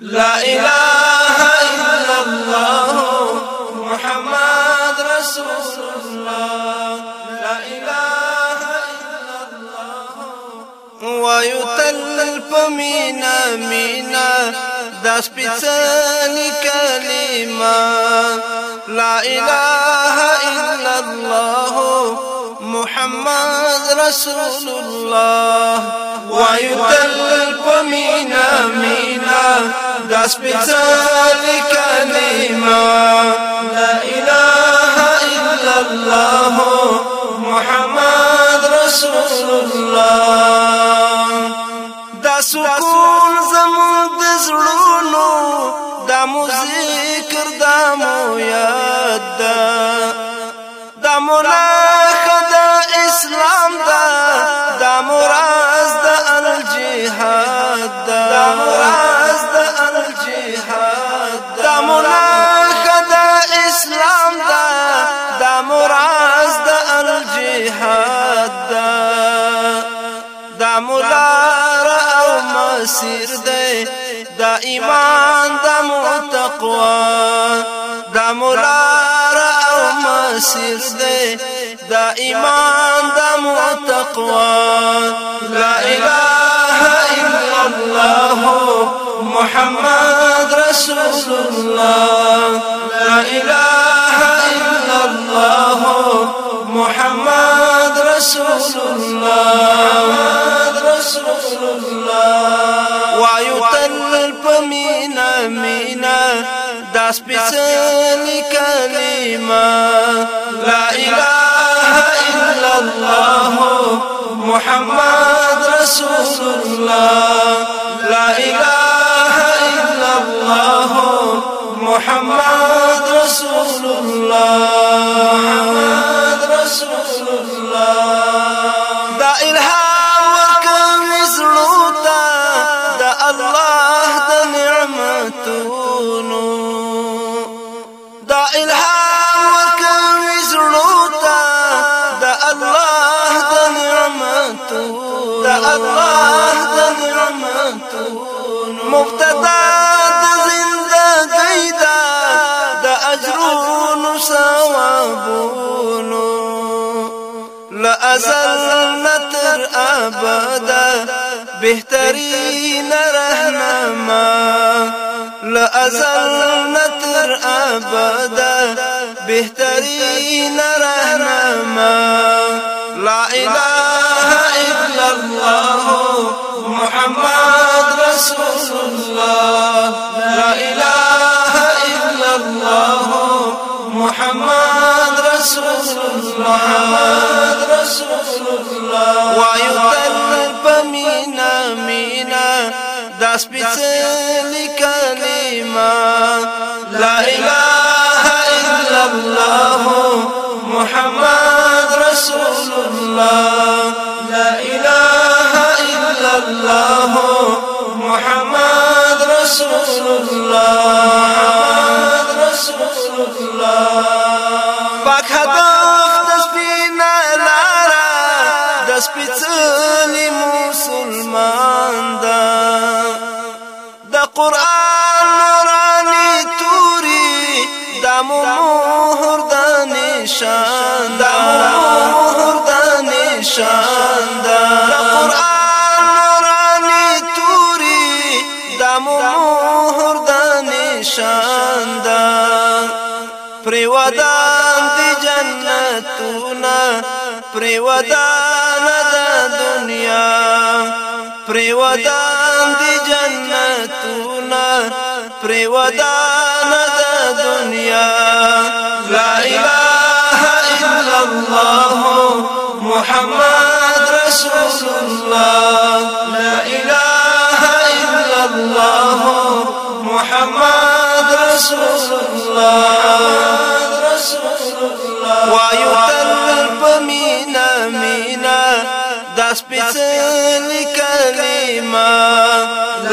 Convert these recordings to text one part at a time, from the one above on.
لا إله إلا الله محمد رسول الله. لا إله إلا الله. ويتل پمینا مینا دا سپیڅلی کلمه لا إله رسول الله ويتل پمینا مینا دا سپیڅلی کلمه لا اله الا الله محمد رسول الله دا سکون زمون د زړونو مسیر دی دا ایمان دا متقوا دا مولار أو مسیر دی دا ایمان دا متقوا لا اله الا الله محمد رسول الله لا اله رسول الله رسول الله وایو تل پمینا مینا دا سپیڅلی کلمه لا اله الا الله محمد رسول الله لا اله الا الله محمد رسول الله محمد رسول الله الله د نعمتونو مبتدا د زندګۍ دا د اجرونو ثوابونو لازل نتر ابدا بهترین رهنما لازل نتر ابدا بهترین رهنما لا إله إلا الله محمد رسول الله. لا إله إلا الله محمد رسول الله. محمد رسول الله ويتل بمينا مينا دا سپیڅلی کلمه لا إله إلا الله محمد رسول الله لا إله إلا الله محمد رسول الله رسول الله پاک هدف د لارا د مسلمان دا د قرآن نشان دا مور دا نشان دا قرآن نورانی توری دا مور دا نشان دا پریودان دی جنتونا پریودان دا دنیا. پریودان دی جنتونا پریودان دا دنیا. محمد رسول الله لا اله الا الله محمد رسول الله رسول الله ويتل بمينا مينا دا سپیڅلی کلمه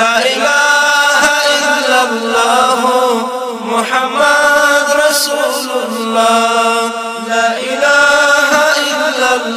لا اله الا الله محمد رسول الله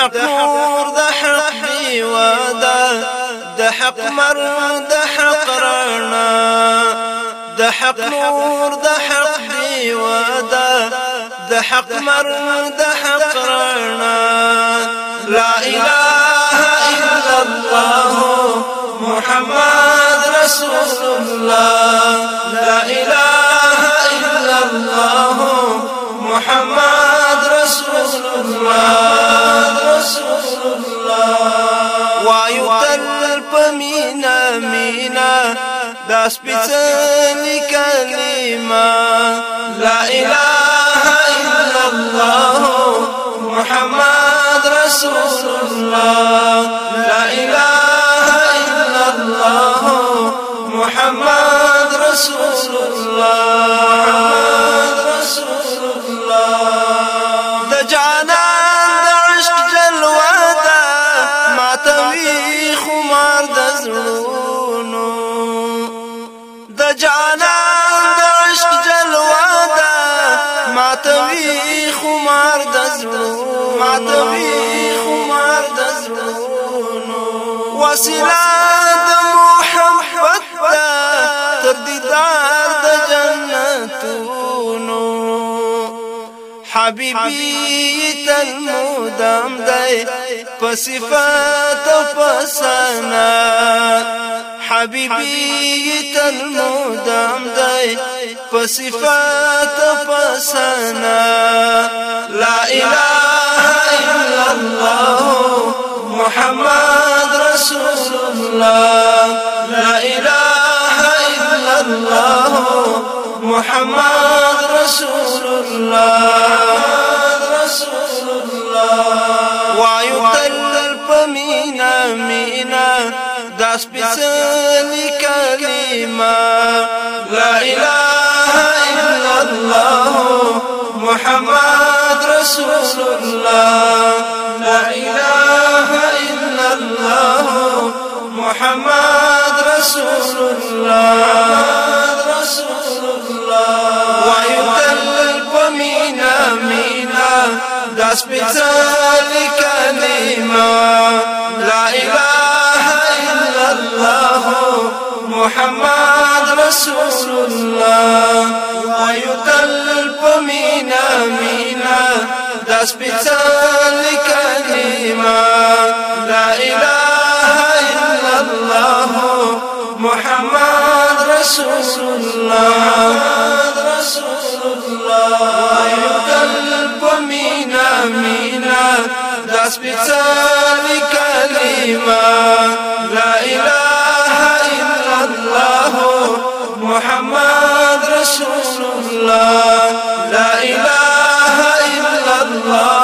حق نور د حق دی ودا د حق مر د حق رنا د حق نور د حق دی ودا د حق مر د حق رنا لا اله الا الله محمد رسول الله. لا اله الا الله محمد الله رسول الله لا اله الا الله محمد رسول الله لا إله إلا الله محمد رسول الله د جانان د عشق جلوه ده. ماتوي خمار د زړونو ماتوي خمار د زړونو وسیله د محبت تر دیدار د جنتونو حبيبي تل مدام دی په صفات أو حبيبي تل مدام دی په لا إله إلا الله محمد رسول الله لا إله إلا الله محمد رسول الله دا سپیڅلی کلمه لا إله إلا الله محمد رسول الله لا إله إلا الله محمد رسول الله رسول الله ويتل بمينا مينا داس بتالي كلمة. لا رسول الله ويتل بمينا مينا داس بتالي كلمة لا إله إلا الله محمد رسول الله رسول الله مينا مينا داس بتالي كلمة لا إله محمد رسول الله. لا إله إلا الله.